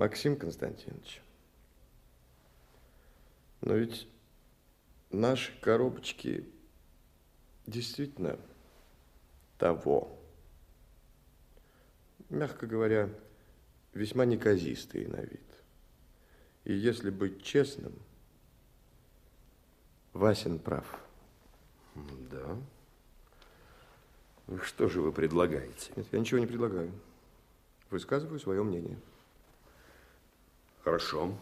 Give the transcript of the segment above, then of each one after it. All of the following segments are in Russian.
Максим Константинович, но ведь наши коробочки действительно того, мягко говоря, весьма неказистые на вид. И если быть честным, Васин прав. Да. Что же вы предлагаете? Нет, я ничего не предлагаю. Высказываю свое мнение. Хорошо.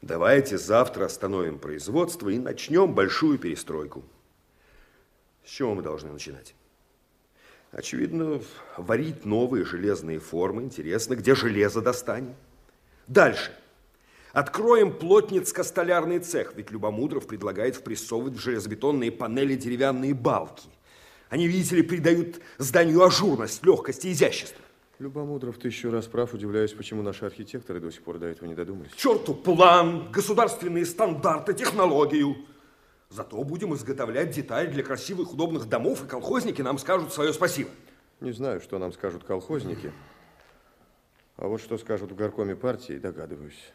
Давайте завтра остановим производство и начнем большую перестройку. С чего мы должны начинать? Очевидно, варить новые железные формы. Интересно, где железо достанем? Дальше. Откроем плотницко-столярный цех, ведь Любомудров предлагает впрессовывать в железобетонные панели деревянные балки. Они, видите ли, придают зданию ажурность, легкость и изящество. Любомудров тысячу раз прав, удивляюсь, почему наши архитекторы до сих пор до этого не додумались. Черту план, государственные стандарты, технологию. Зато будем изготовлять детали для красивых удобных домов, и колхозники нам скажут свое спасибо. Не знаю, что нам скажут колхозники, а вот что скажут в горкоме партии, догадываюсь.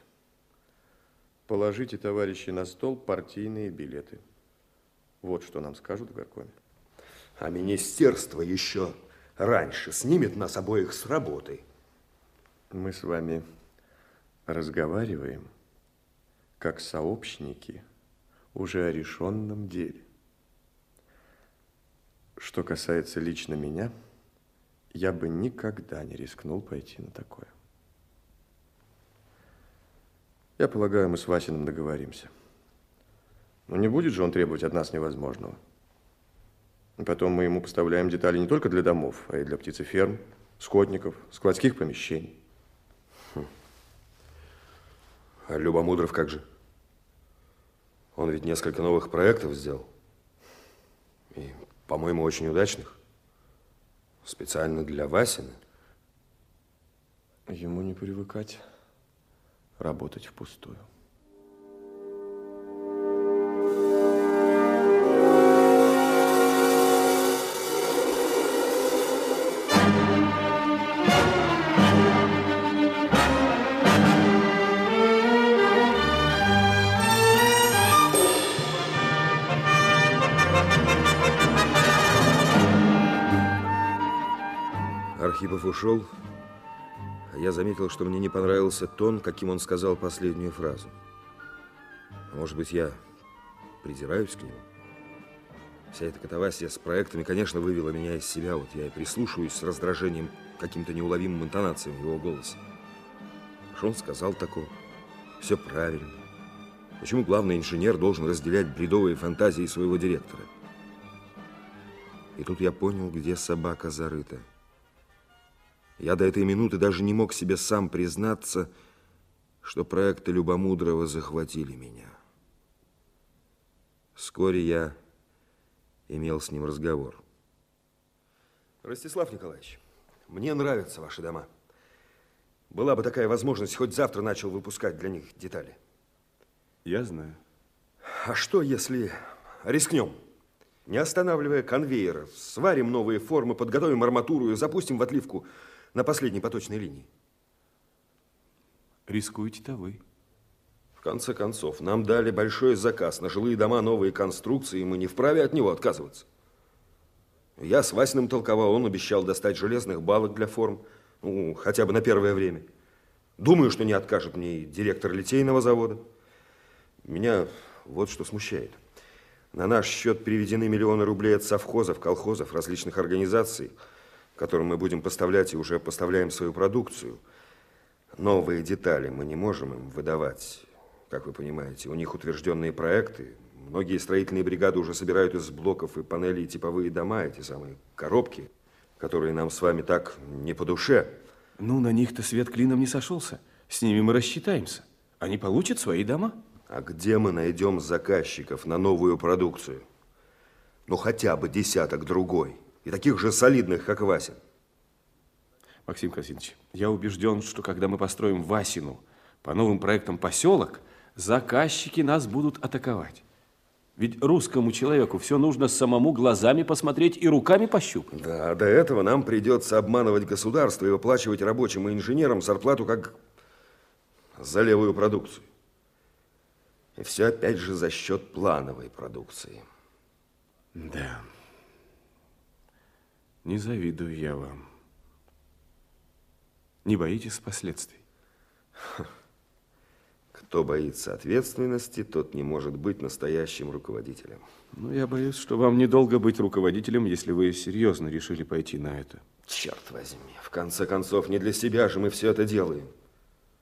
Положите, товарищи, на стол партийные билеты. Вот что нам скажут в горкоме. А министерство еще раньше снимет нас обоих с работы. Мы с вами разговариваем как сообщники уже о решенном деле. Что касается лично меня, я бы никогда не рискнул пойти на такое. Я полагаю, мы с Васиным договоримся. Но не будет же он требовать от нас невозможного. Потом мы ему поставляем детали не только для домов, а и для птицеферм, скотников, складских помещений. Хм. А Любомудров как же? Он ведь несколько новых проектов сделал. И, по-моему, очень удачных. Специально для Васина. Ему не привыкать работать впустую. Архипов ушел, а я заметил, что мне не понравился тон, каким он сказал последнюю фразу. Может быть, я придираюсь к нему? Вся эта катавасия с проектами, конечно, вывела меня из себя. Вот я и прислушиваюсь с раздражением каким-то неуловимым интонациям его голосе. Что он сказал такого? Все правильно. Почему главный инженер должен разделять бредовые фантазии своего директора? И тут я понял, где собака зарыта. Я до этой минуты даже не мог себе сам признаться, что проекты Любомудрова захватили меня. Вскоре я имел с ним разговор. Ростислав Николаевич, мне нравятся ваши дома. Была бы такая возможность, хоть завтра начал выпускать для них детали. Я знаю. А что, если рискнем? Не останавливая конвейер, сварим новые формы, подготовим арматуру и запустим в отливку на последней поточной линии. Рискуете-то вы. В конце концов, нам дали большой заказ на жилые дома, новые конструкции, и мы не вправе от него отказываться. Я с Васиным толковал, он обещал достать железных балок для форм, ну, хотя бы на первое время. Думаю, что не откажет мне и директор литейного завода. Меня вот что смущает. На наш счет переведены миллионы рублей от совхозов, колхозов, различных организаций – которым мы будем поставлять и уже поставляем свою продукцию. Новые детали мы не можем им выдавать. Как вы понимаете, у них утвержденные проекты. Многие строительные бригады уже собирают из блоков и панелей типовые дома, эти самые коробки, которые нам с вами так не по душе. Ну, на них-то свет клином не сошелся. С ними мы рассчитаемся. Они получат свои дома. А где мы найдем заказчиков на новую продукцию? Ну, хотя бы десяток другой и таких же солидных, как Вася. Максим Константинович, я убежден, что когда мы построим Васину по новым проектам поселок, заказчики нас будут атаковать. Ведь русскому человеку все нужно самому глазами посмотреть и руками пощупать. Да, до этого нам придется обманывать государство и выплачивать рабочим и инженерам зарплату как за левую продукцию. И все опять же за счет плановой продукции. Да. Не завидую я вам. Не боитесь последствий? Кто боится ответственности, тот не может быть настоящим руководителем. Ну, я боюсь, что вам недолго быть руководителем, если вы серьезно решили пойти на это. Черт возьми, в конце концов, не для себя же мы все это делаем.